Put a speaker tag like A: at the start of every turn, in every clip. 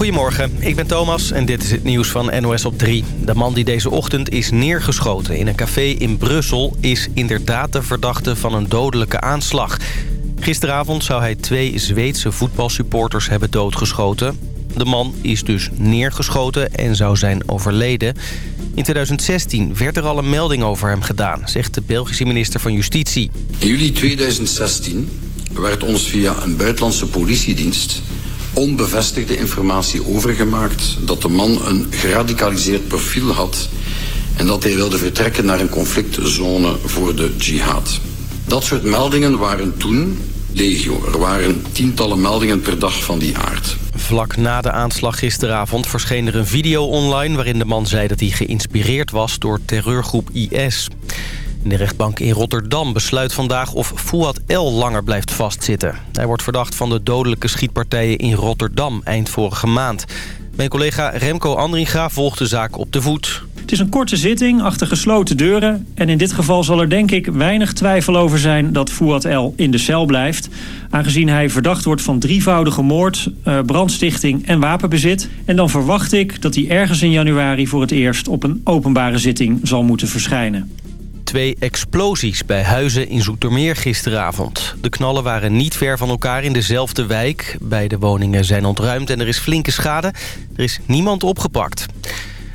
A: Goedemorgen, ik ben Thomas en dit is het nieuws van NOS op 3. De man die deze ochtend is neergeschoten in een café in Brussel... is inderdaad de verdachte van een dodelijke aanslag. Gisteravond zou hij twee Zweedse voetbalsupporters hebben doodgeschoten. De man is dus neergeschoten en zou zijn overleden. In 2016 werd er al een melding over hem gedaan, zegt de Belgische minister van Justitie.
B: In juli 2016 werd ons via een buitenlandse politiedienst onbevestigde informatie overgemaakt dat de man een geradicaliseerd profiel had en dat hij wilde vertrekken naar een conflictzone voor de jihad. Dat soort meldingen waren toen legio. Er waren tientallen meldingen per dag van die aard.
A: Vlak na de aanslag gisteravond verscheen er een video online... waarin de man zei dat hij geïnspireerd was door terreurgroep IS. De rechtbank in Rotterdam besluit vandaag of Fouad L. langer blijft vastzitten. Hij wordt verdacht van de dodelijke schietpartijen in Rotterdam eind vorige maand. Mijn collega Remco Andringa volgt de zaak op de voet.
C: Het is een korte zitting achter gesloten deuren. En in dit geval zal er denk ik weinig twijfel over zijn dat Fouad L. in de cel blijft. Aangezien hij verdacht wordt van drievoudige moord, eh, brandstichting en wapenbezit. En dan verwacht ik dat hij ergens in januari voor het eerst op een openbare zitting zal moeten verschijnen
A: twee explosies bij huizen in Zoetermeer gisteravond. De knallen waren niet ver van elkaar in dezelfde wijk. Beide woningen zijn ontruimd en er is flinke schade. Er is niemand opgepakt.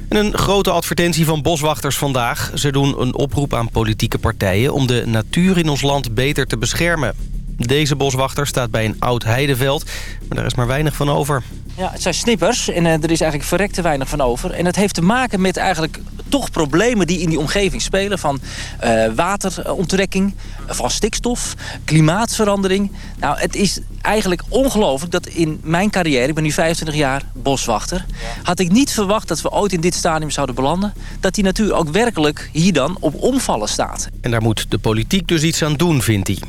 A: En een grote advertentie van boswachters vandaag. Ze doen een oproep aan politieke partijen... om de natuur in ons land beter te beschermen. Deze boswachter staat bij een oud heideveld, maar daar is maar weinig van over.
D: Ja, het zijn snippers en uh, er is eigenlijk verrekte weinig van over. En het heeft te maken met eigenlijk toch problemen die in die omgeving spelen. Van uh, wateronttrekking, van stikstof, klimaatverandering. Nou, het is eigenlijk ongelooflijk dat in mijn carrière... ik ben nu 25 jaar boswachter... had ik niet verwacht dat we ooit in dit stadium zouden belanden... dat die natuur ook werkelijk hier dan op omvallen staat.
A: En daar moet de politiek dus iets aan doen, vindt hij.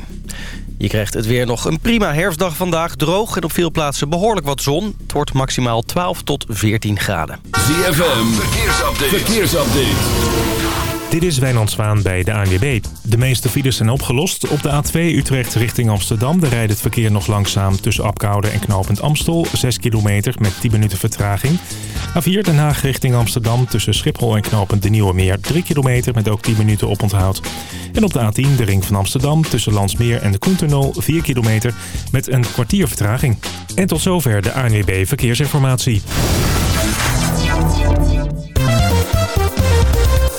A: Je krijgt het weer nog een prima herfstdag vandaag. Droog en op veel plaatsen behoorlijk wat zon. Het wordt maximaal 12 tot 14 graden.
E: ZFM, verkeersupdate. verkeersupdate.
F: Dit is Wijnand Zwaan bij de ANWB. De meeste files zijn opgelost. Op de A2 Utrecht richting Amsterdam... daar rijdt het verkeer nog langzaam tussen Apkoude en Knopend Amstel. 6 kilometer met 10 minuten vertraging. A4 Den Haag richting Amsterdam tussen Schiphol en Knopend de Nieuwe Meer. 3 kilometer met ook 10 minuten oponthoud. En op de A10 de ring van Amsterdam tussen Landsmeer en de Koentunnel... 4 kilometer met een kwartier vertraging. En tot zover de ANWB Verkeersinformatie.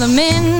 G: the
H: men.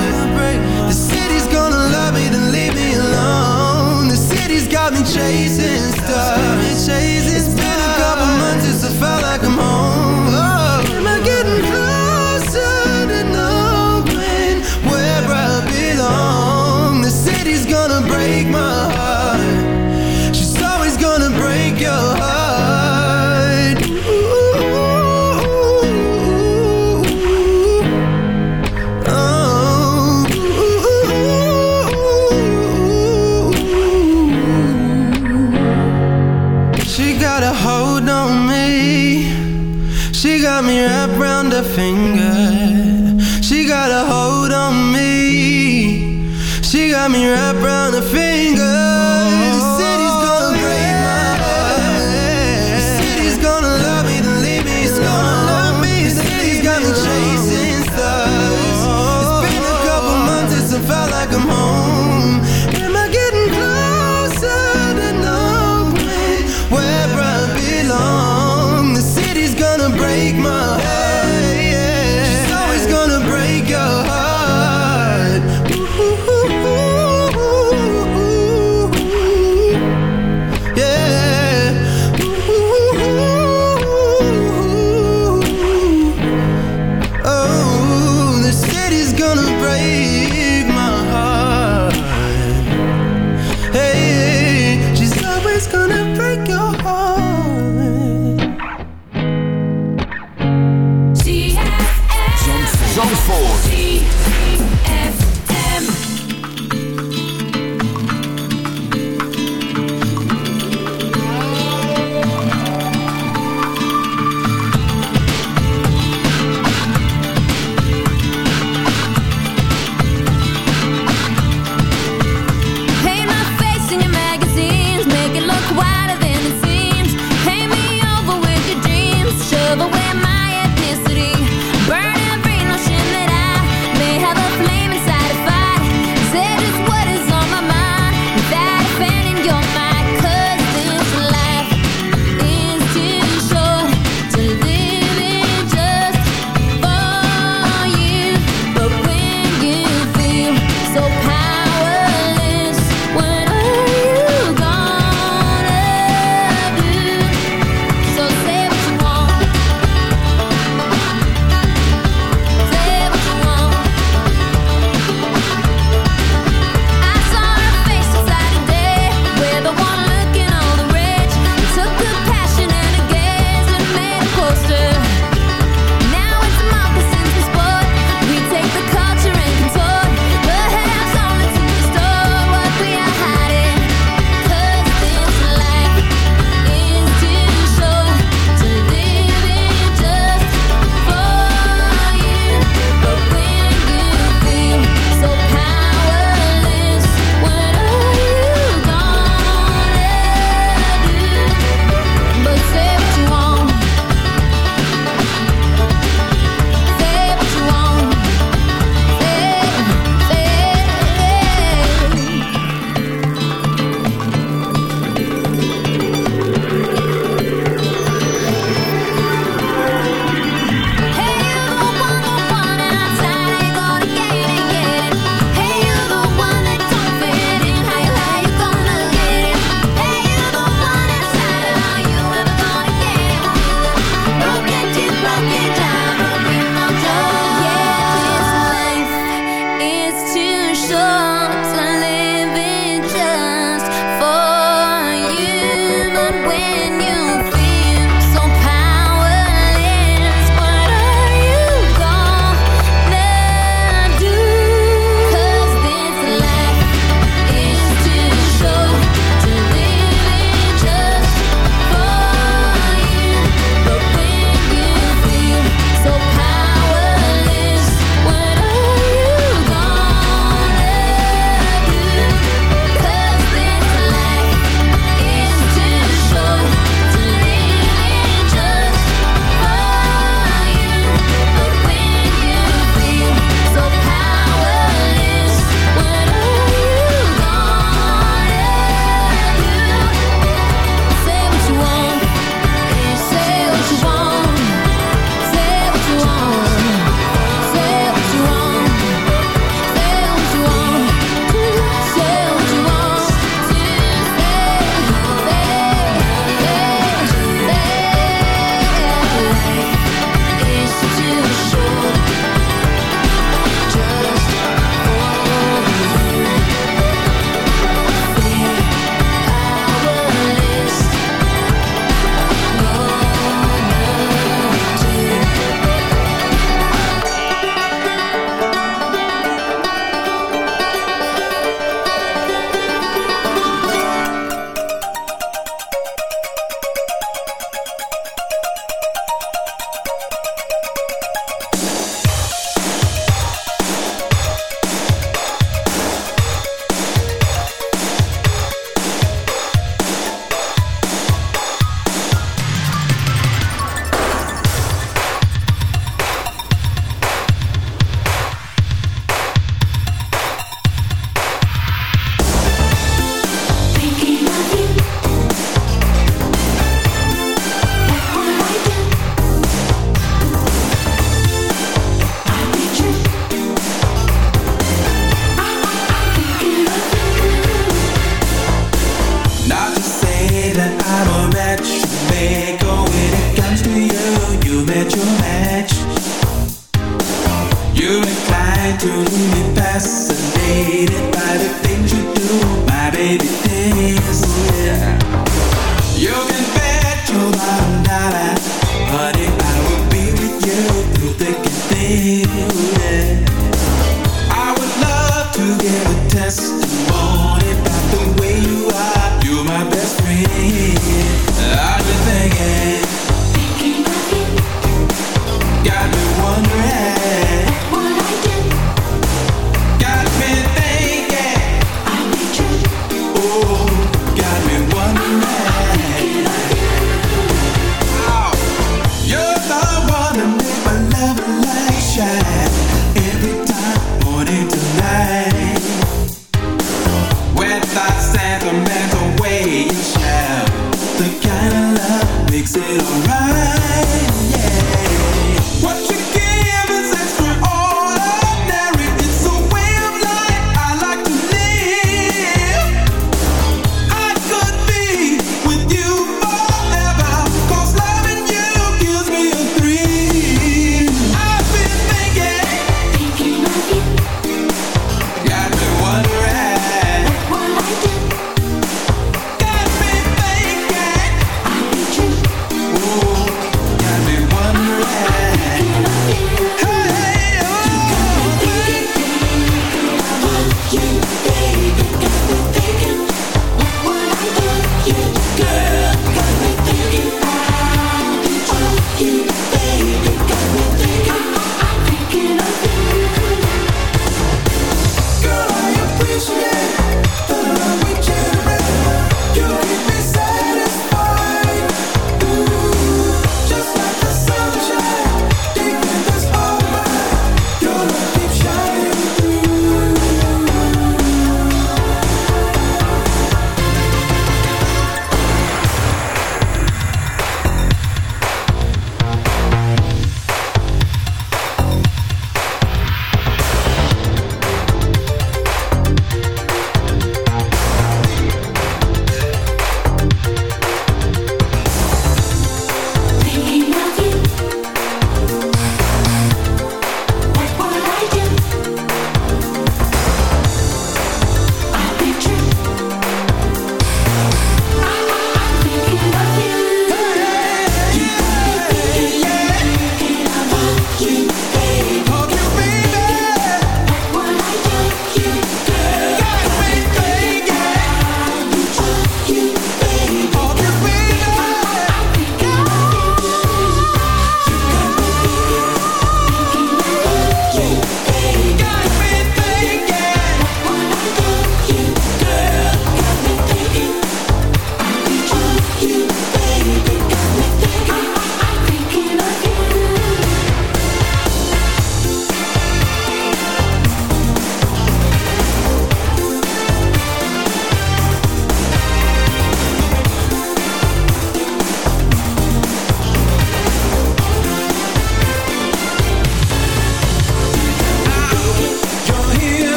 I: Got me chasing stars. It's been a couple months since I felt like I'm home. Oh, am I getting closer to knowing where I belong? The city's gonna break my heart. She's always gonna break your heart. Finger. She got a hold on me. She got me wrapped round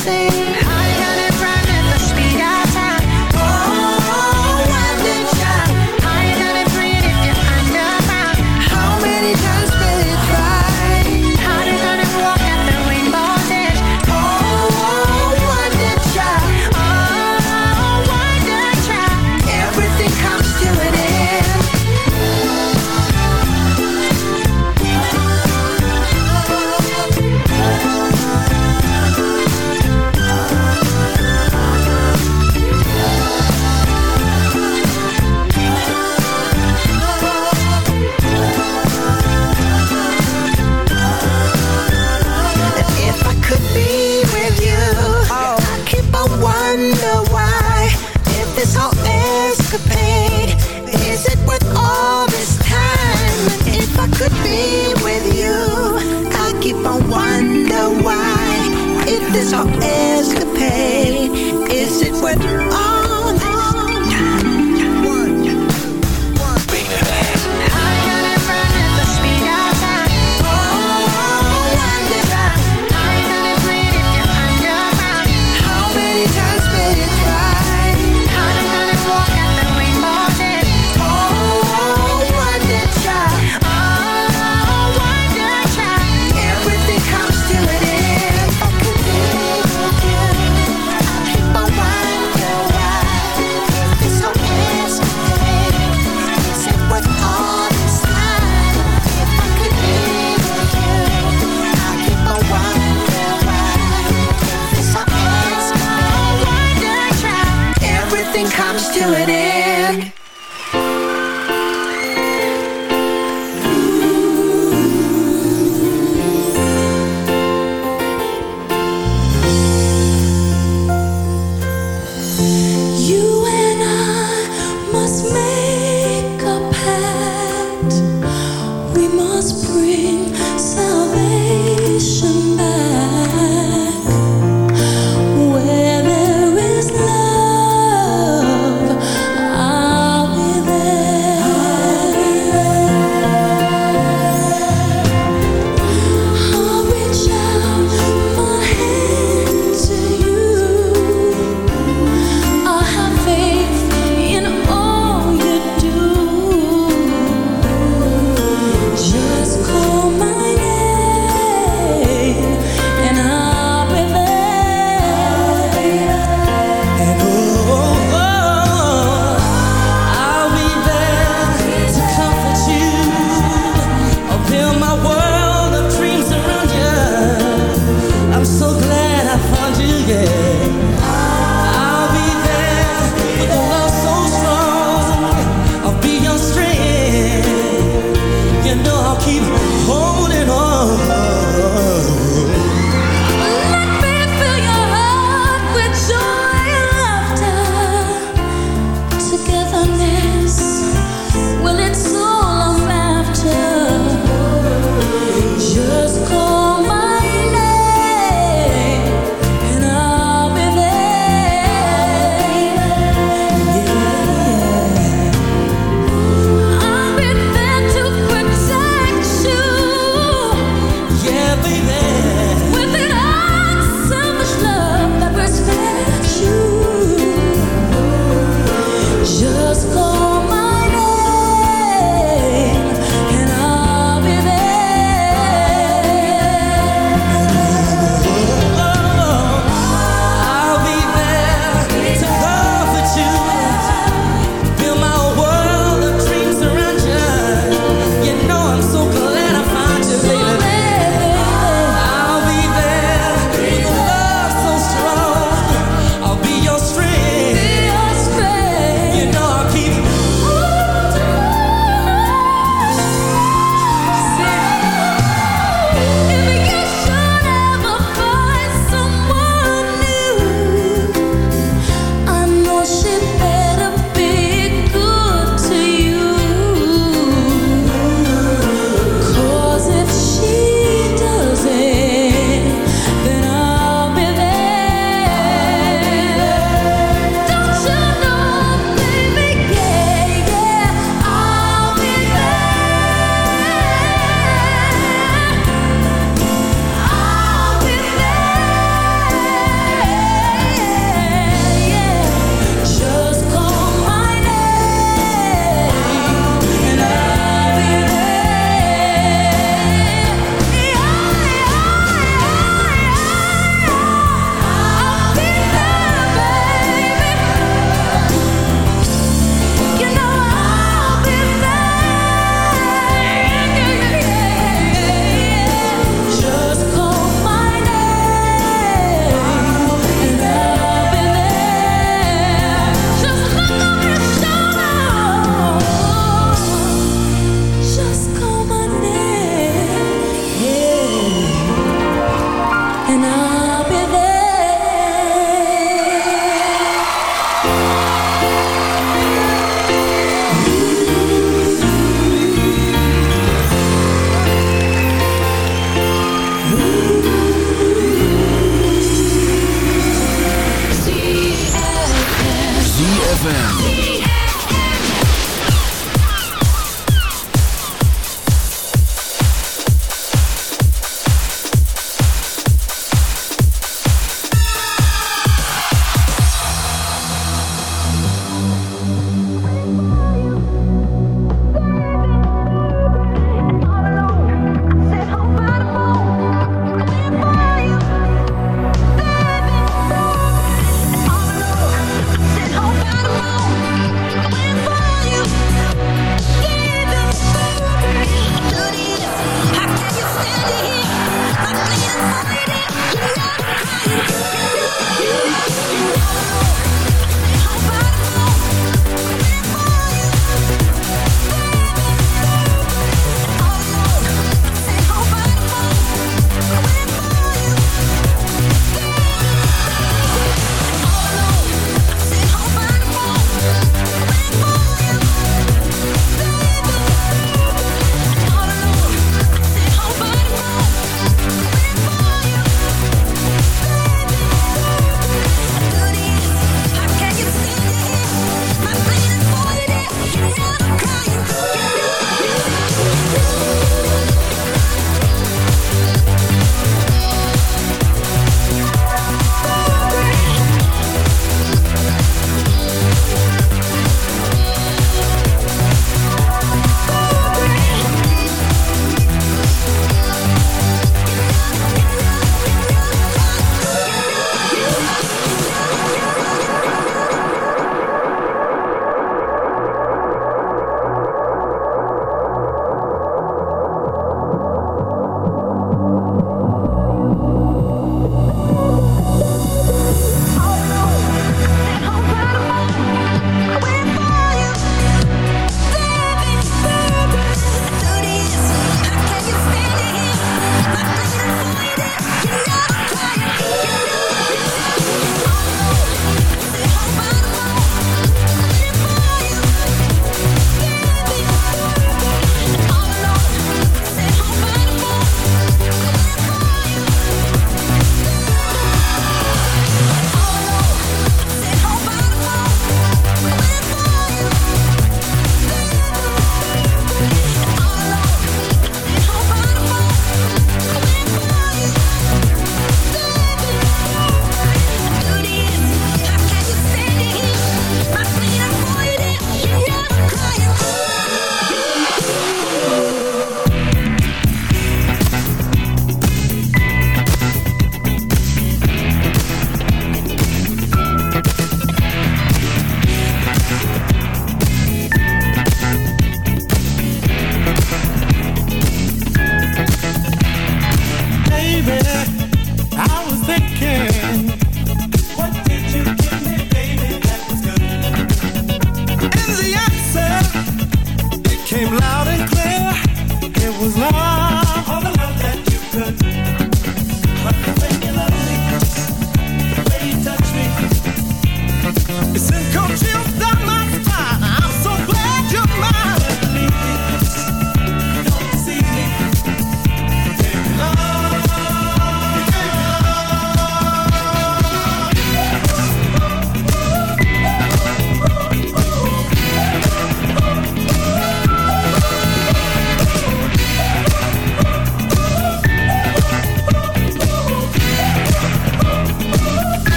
J: see
K: your.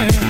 E: yeah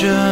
L: treasure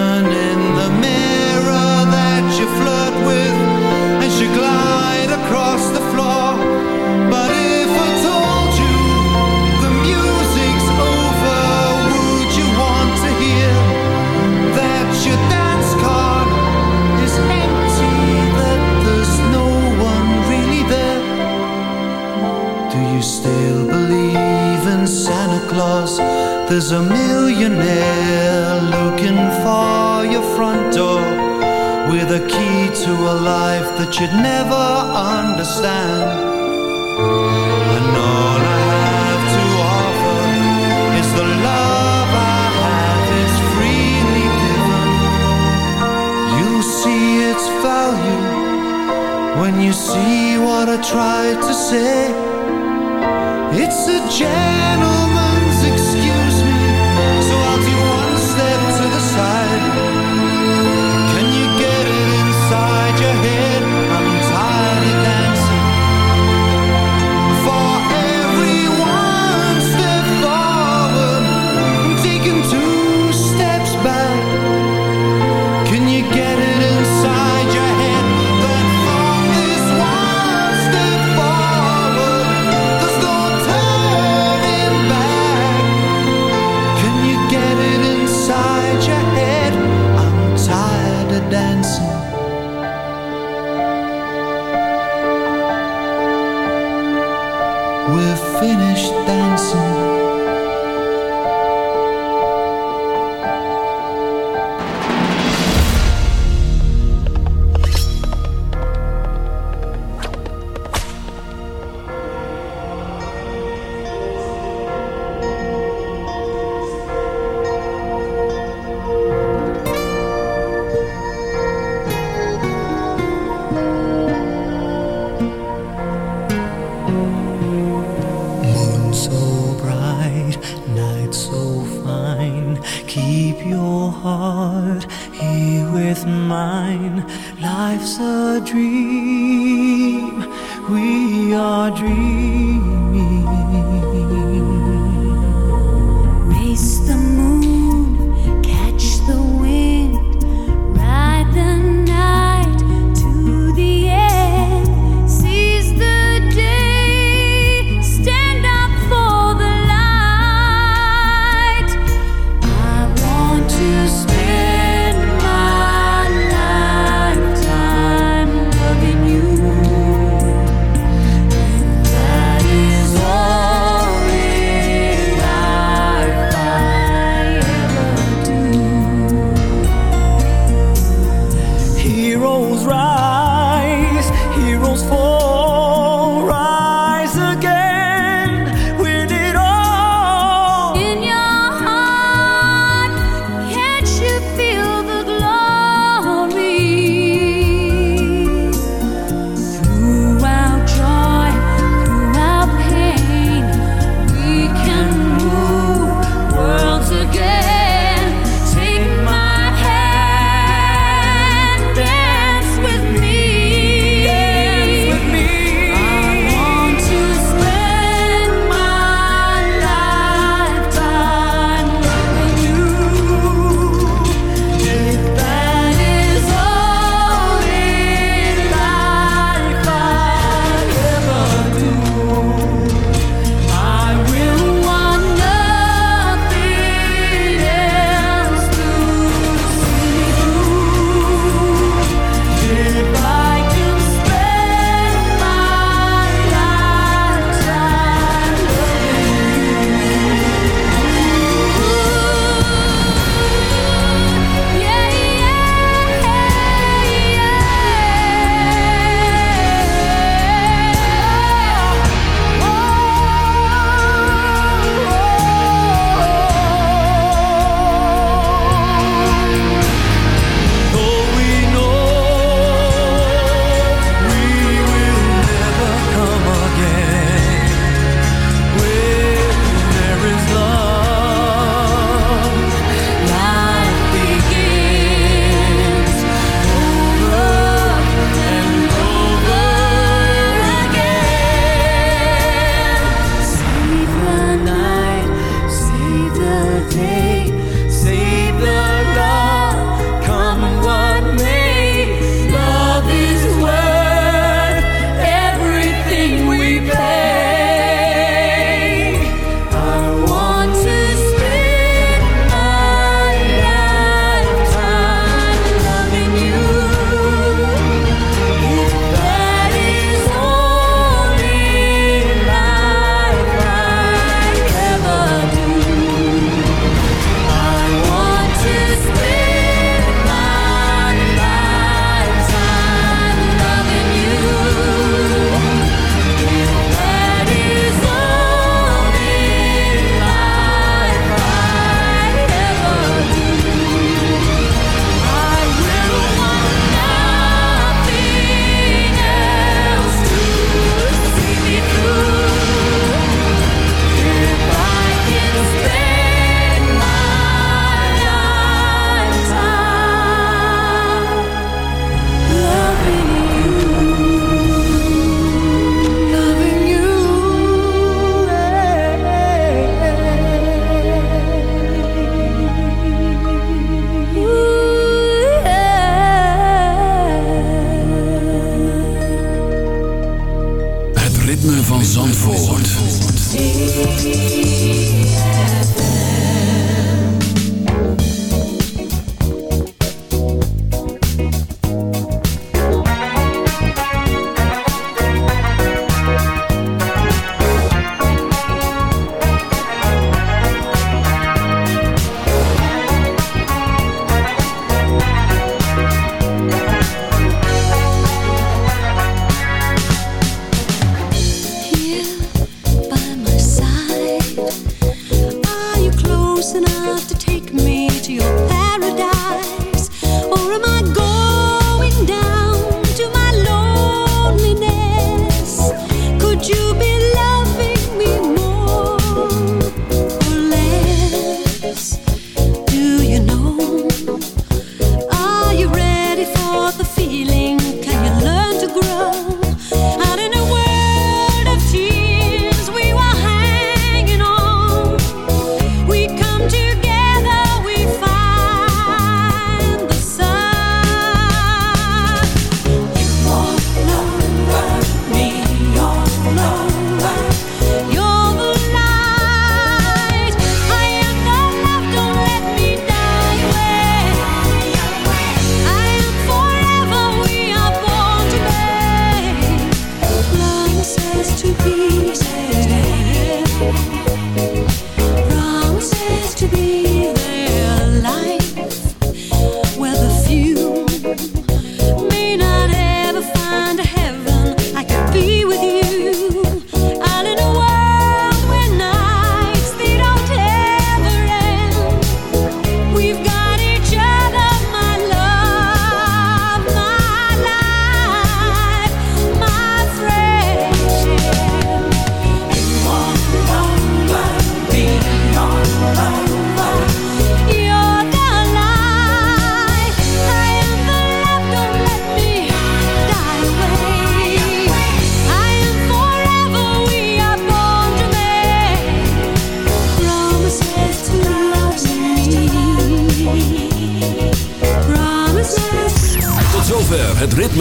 L: finished dancing.